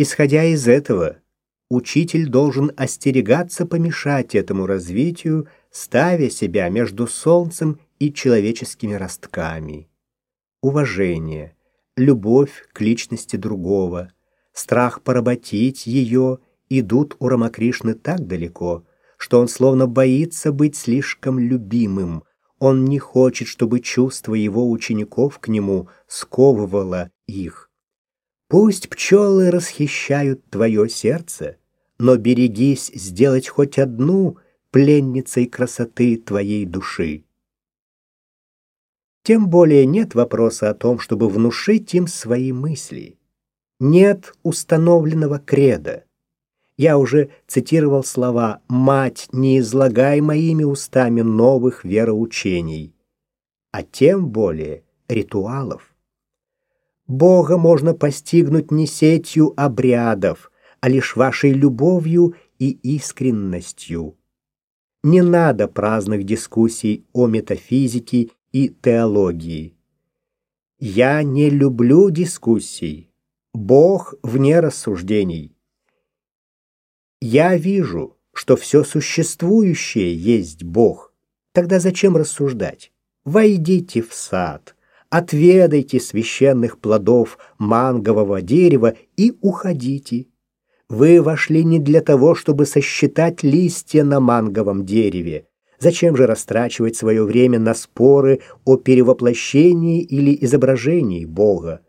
Исходя из этого, учитель должен остерегаться помешать этому развитию, ставя себя между солнцем и человеческими ростками. Уважение, любовь к личности другого, страх поработить ее идут у Рамакришны так далеко, что он словно боится быть слишком любимым. Он не хочет, чтобы чувство его учеников к нему сковывало их. Пусть пчелы расхищают твое сердце, но берегись сделать хоть одну пленницей красоты твоей души. Тем более нет вопроса о том, чтобы внушить им свои мысли. Нет установленного креда. Я уже цитировал слова «Мать, не излагай моими устами новых вероучений», а тем более ритуалов. Бога можно постигнуть не сетью обрядов, а лишь вашей любовью и искренностью. Не надо праздных дискуссий о метафизике и теологии. Я не люблю дискуссий. Бог вне рассуждений. Я вижу, что все существующее есть Бог. Тогда зачем рассуждать? Войдите в сад отведайте священных плодов мангового дерева и уходите. Вы вошли не для того, чтобы сосчитать листья на манговом дереве. Зачем же растрачивать свое время на споры о перевоплощении или изображении Бога?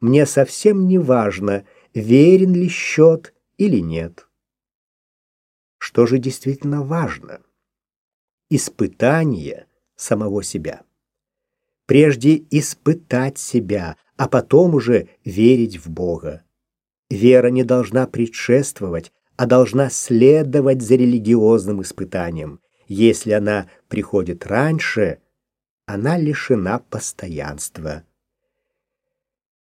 Мне совсем не важно, верен ли счет или нет. Что же действительно важно? Испытание самого себя прежде испытать себя, а потом уже верить в Бога. Вера не должна предшествовать, а должна следовать за религиозным испытанием. Если она приходит раньше, она лишена постоянства.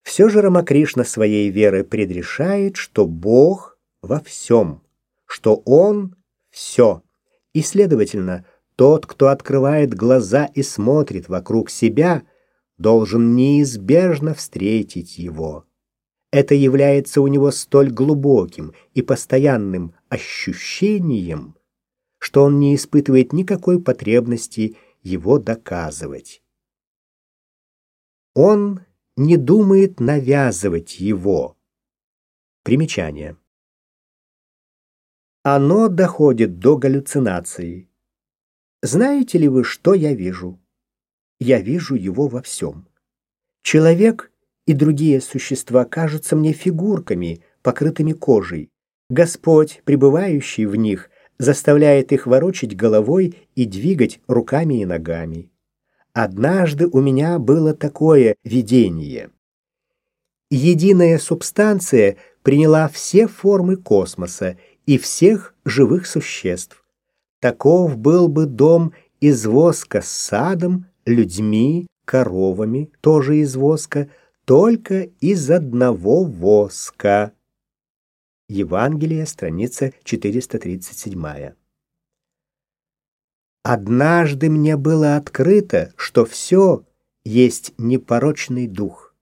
Все же Рамакришна своей верой предрешает, что Бог во всем, что Он все, и, следовательно, тот, кто открывает глаза и смотрит вокруг себя, должен неизбежно встретить его. Это является у него столь глубоким и постоянным ощущением, что он не испытывает никакой потребности его доказывать. Он не думает навязывать его. Примечание. Оно доходит до галлюцинации знаете ли вы, что я вижу? Я вижу его во всем. Человек и другие существа кажутся мне фигурками, покрытыми кожей. Господь, пребывающий в них, заставляет их ворочать головой и двигать руками и ногами. Однажды у меня было такое видение. Единая субстанция приняла все формы космоса и всех живых существ. Таков был бы дом из воска с садом, людьми, коровами, тоже из воска, только из одного воска. Евангелие, страница 437. Однажды мне было открыто, что все есть непорочный дух.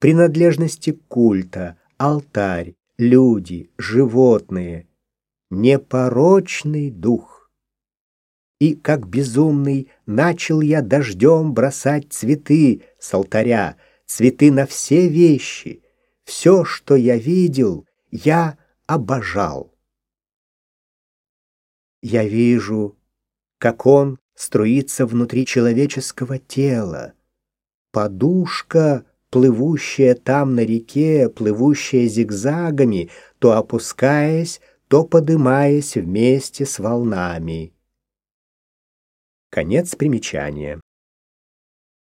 Принадлежности культа, алтарь, люди, животные, непорочный дух. И, как безумный, начал я дождем бросать цветы с алтаря, цветы на все вещи. Все, что я видел, я обожал. Я вижу, как он струится внутри человеческого тела. Подушка, плывущая там на реке, плывущая зигзагами, то опускаясь, то подымаясь вместе с волнами. Конец примечания.